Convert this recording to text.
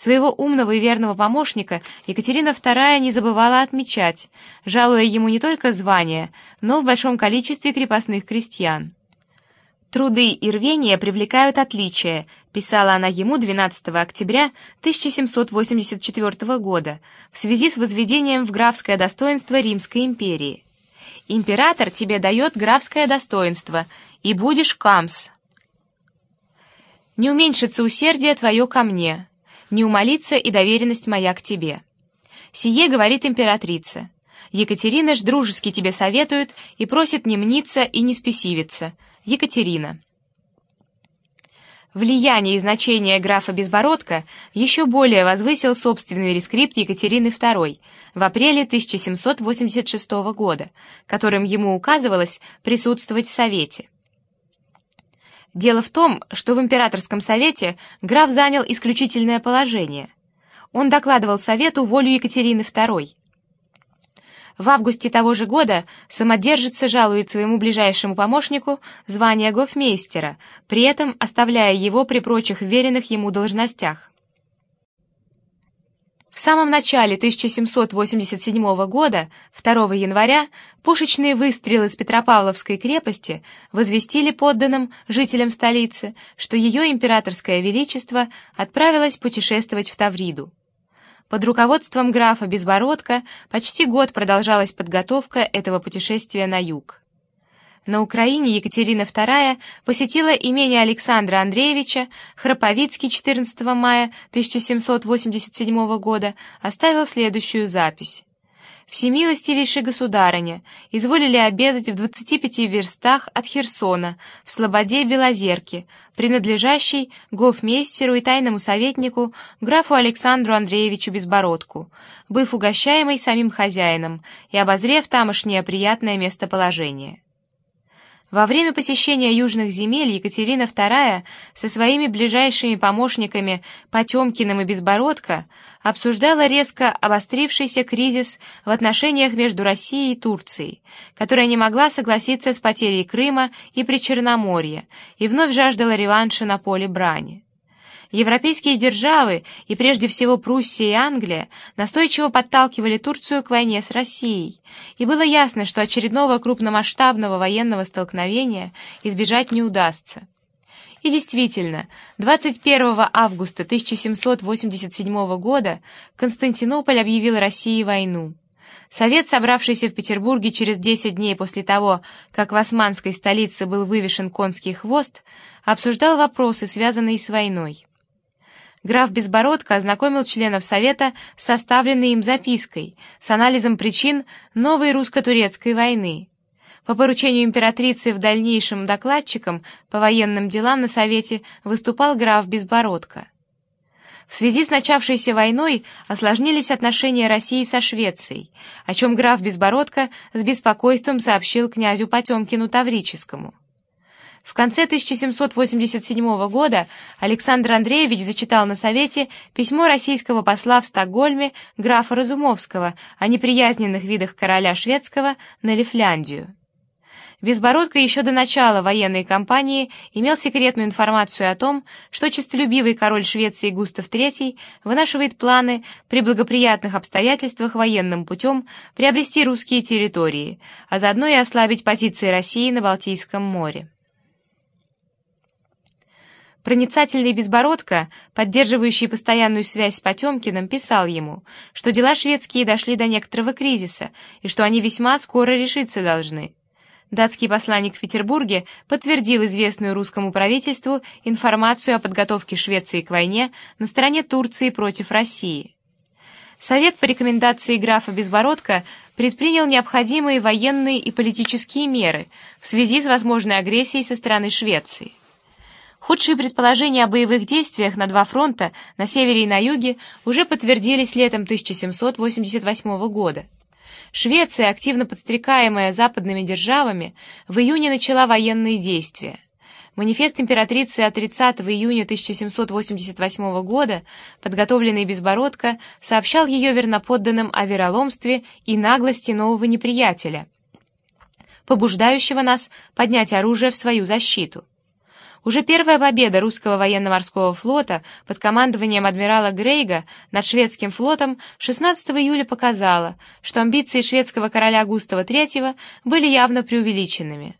Своего умного и верного помощника Екатерина II не забывала отмечать, жалуя ему не только звание, но в большом количестве крепостных крестьян. «Труды и рвение привлекают отличия», писала она ему 12 октября 1784 года в связи с возведением в графское достоинство Римской империи. «Император тебе дает графское достоинство, и будешь камс. Не уменьшится усердие твое ко мне, не умолится и доверенность моя к тебе. Сие говорит императрица. Екатерина ж дружески тебе советует и просит не мниться и не спесивиться, Екатерина. Влияние и значение графа Безбородка еще более возвысил собственный рескрипт Екатерины II в апреле 1786 года, которым ему указывалось присутствовать в Совете. Дело в том, что в императорском совете граф занял исключительное положение. Он докладывал совету волю Екатерины II, в августе того же года самодержица жалует своему ближайшему помощнику звание гофмейстера, при этом оставляя его при прочих веренных ему должностях. В самом начале 1787 года, 2 января, пушечные выстрелы с Петропавловской крепости возвестили подданным жителям столицы, что ее императорское величество отправилось путешествовать в Тавриду. Под руководством графа Безбородка почти год продолжалась подготовка этого путешествия на юг. На Украине Екатерина II посетила имение Александра Андреевича, Храповицкий 14 мая 1787 года оставил следующую запись. «Всемилостивейшей государыня, изволили обедать в 25 верстах от Херсона, в слободе Белозерки, принадлежащей гофмейстеру и тайному советнику графу Александру Андреевичу Безбородку, быв угощаемый самим хозяином и обозрев тамошнее приятное местоположение». Во время посещения южных земель Екатерина II со своими ближайшими помощниками Потемкиным и Безбородко обсуждала резко обострившийся кризис в отношениях между Россией и Турцией, которая не могла согласиться с потерей Крыма и Причерноморья и вновь жаждала реванша на поле брани. Европейские державы, и прежде всего Пруссия и Англия, настойчиво подталкивали Турцию к войне с Россией, и было ясно, что очередного крупномасштабного военного столкновения избежать не удастся. И действительно, 21 августа 1787 года Константинополь объявил России войну. Совет, собравшийся в Петербурге через 10 дней после того, как в османской столице был вывешен конский хвост, обсуждал вопросы, связанные с войной. Граф Безбородко ознакомил членов Совета с составленной им запиской с анализом причин новой русско-турецкой войны. По поручению императрицы в дальнейшем докладчиком по военным делам на Совете выступал граф Безбородко. В связи с начавшейся войной осложнились отношения России со Швецией, о чем граф Безбородко с беспокойством сообщил князю Потемкину Таврическому. В конце 1787 года Александр Андреевич зачитал на Совете письмо российского посла в Стокгольме графа Разумовского о неприязненных видах короля шведского на Лифляндию. Безбородко еще до начала военной кампании имел секретную информацию о том, что честолюбивый король Швеции Густав III вынашивает планы при благоприятных обстоятельствах военным путем приобрести русские территории, а заодно и ослабить позиции России на Балтийском море. Проницательный Безбородко, поддерживающий постоянную связь с Потемкиным, писал ему, что дела шведские дошли до некоторого кризиса и что они весьма скоро решиться должны. Датский посланник в Петербурге подтвердил известную русскому правительству информацию о подготовке Швеции к войне на стороне Турции против России. Совет по рекомендации графа Безбородко предпринял необходимые военные и политические меры в связи с возможной агрессией со стороны Швеции. Худшие предположения о боевых действиях на два фронта, на севере и на юге, уже подтвердились летом 1788 года. Швеция, активно подстрекаемая западными державами, в июне начала военные действия. Манифест императрицы от 30 июня 1788 года, подготовленный Безбородко, сообщал ее верноподданным о вероломстве и наглости нового неприятеля, побуждающего нас поднять оружие в свою защиту. Уже первая победа русского военно-морского флота под командованием адмирала Грейга над шведским флотом 16 июля показала, что амбиции шведского короля Густава III были явно преувеличенными.